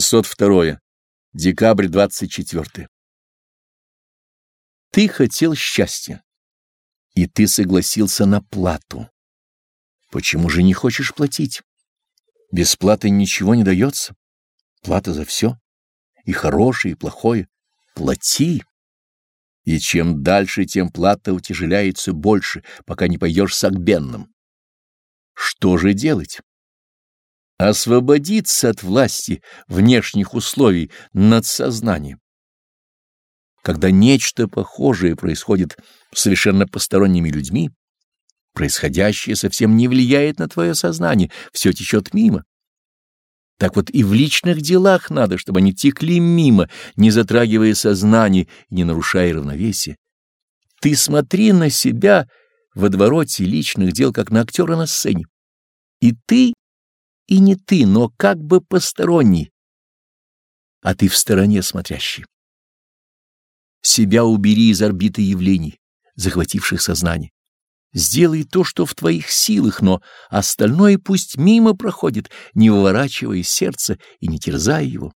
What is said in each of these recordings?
602. Декабрь 24. Ты хотел счастья, и ты согласился на плату. Почему же не хочешь платить? Без платы ничего не дается. Плата за все. И хорошее, и плохое. Плати. И чем дальше, тем плата утяжеляется больше, пока не пойдешь с Агбенным. Что же делать? Освободиться от власти внешних условий над сознанием. Когда нечто похожее происходит с совершенно посторонними людьми, происходящее совсем не влияет на твое сознание, все течет мимо. Так вот и в личных делах надо, чтобы они текли мимо, не затрагивая сознание и не нарушая равновесия. Ты смотри на себя в водовороте личных дел, как на актера на сцене. И ты, и не ты, но как бы посторонний, а ты в стороне смотрящий. Себя убери из орбиты явлений, захвативших сознание. Сделай то, что в твоих силах, но остальное пусть мимо проходит, не выворачивая сердце и не терзая его.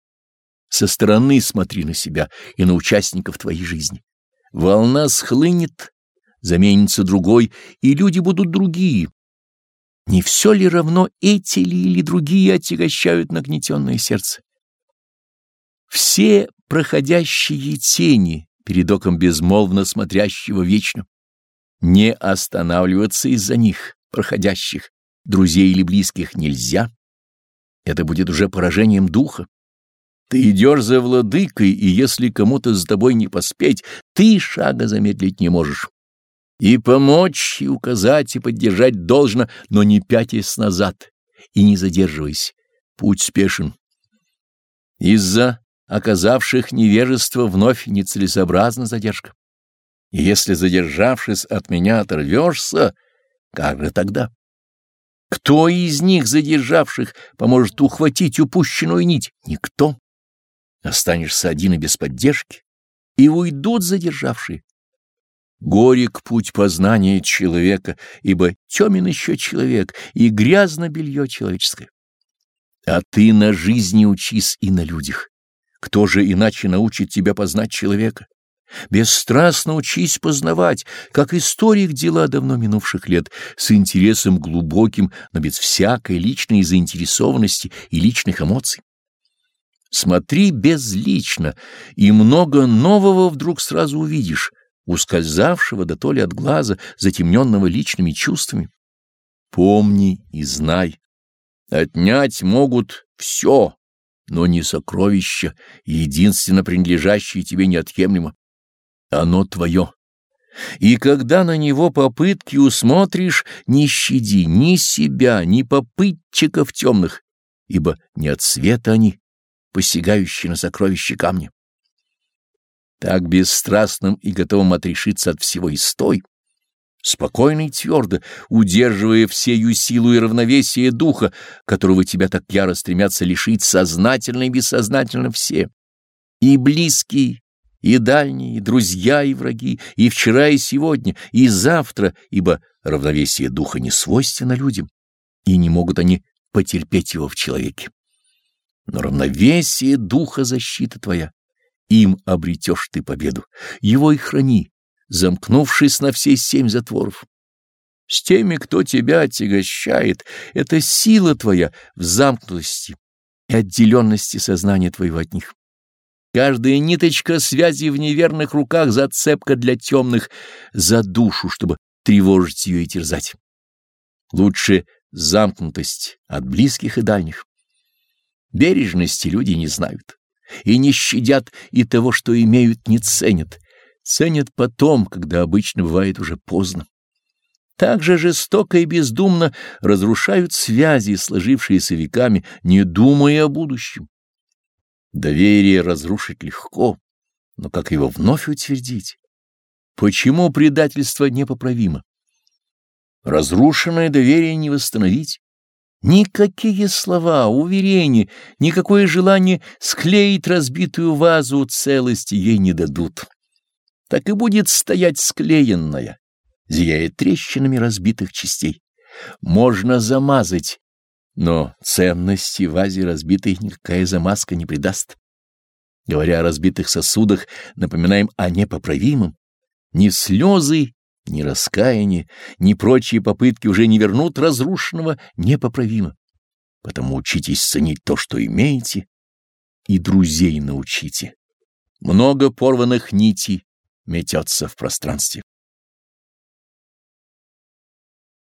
Со стороны смотри на себя и на участников твоей жизни. Волна схлынет, заменится другой, и люди будут другие. Не все ли равно эти ли или другие отягощают нагнетенное сердце? Все проходящие тени перед оком безмолвно смотрящего вечно не останавливаться из-за них, проходящих, друзей или близких, нельзя. Это будет уже поражением духа. Ты идешь за владыкой, и если кому-то с тобой не поспеть, ты шага замедлить не можешь. И помочь, и указать, и поддержать должно, но не пятясь назад и не задерживаясь. Путь спешен. Из-за оказавших невежество вновь нецелесообразна задержка. И если, задержавшись от меня, оторвешься, как же тогда? Кто из них, задержавших, поможет ухватить упущенную нить? Никто. Останешься один и без поддержки, и уйдут задержавшие. Горек путь познания человека, ибо темен еще человек, и грязно белье человеческое. А ты на жизни учись и на людях. Кто же иначе научит тебя познать человека? Бесстрастно учись познавать, как историк дела давно минувших лет, с интересом глубоким, но без всякой личной заинтересованности и личных эмоций. Смотри безлично, и много нового вдруг сразу увидишь, ускользавшего да то ли от глаза, затемненного личными чувствами. Помни и знай, отнять могут все, но не сокровища, единственно принадлежащие тебе неотъемлемо. Оно твое. И когда на него попытки усмотришь, не щади ни себя, ни попытчиков темных, ибо не от света они, посягающие на сокровища камня. Так бесстрастным и готовым отрешиться от всего и стой, спокойно и твердо, удерживая всею силу и равновесие духа, которого тебя так яро стремятся лишить сознательно и бессознательно все, и близкие, и дальние, и друзья, и враги, и вчера, и сегодня, и завтра, ибо равновесие духа не свойственно людям, и не могут они потерпеть его в человеке. Но равновесие духа — защита твоя. Им обретешь ты победу. Его и храни, замкнувшись на все семь затворов. С теми, кто тебя отягощает, это сила твоя в замкнутости и отделенности сознания твоего от них. Каждая ниточка связи в неверных руках зацепка для темных за душу, чтобы тревожить ее и терзать. Лучше замкнутость от близких и дальних. Бережности люди не знают и не щадят, и того, что имеют, не ценят. Ценят потом, когда обычно бывает уже поздно. Так же жестоко и бездумно разрушают связи, сложившиеся веками, не думая о будущем. Доверие разрушить легко, но как его вновь утвердить? Почему предательство непоправимо? Разрушенное доверие не восстановить. Никакие слова, уверения, никакое желание склеить разбитую вазу целости ей не дадут. Так и будет стоять склеенная, зияя трещинами разбитых частей. Можно замазать, Но ценности вазе разбитой никакая замазка не придаст. Говоря о разбитых сосудах, напоминаем о непоправимом. Ни слезы, ни раскаяние, ни прочие попытки уже не вернут разрушенного непоправимо. Потому учитесь ценить то, что имеете, и друзей научите. Много порванных нитей метется в пространстве.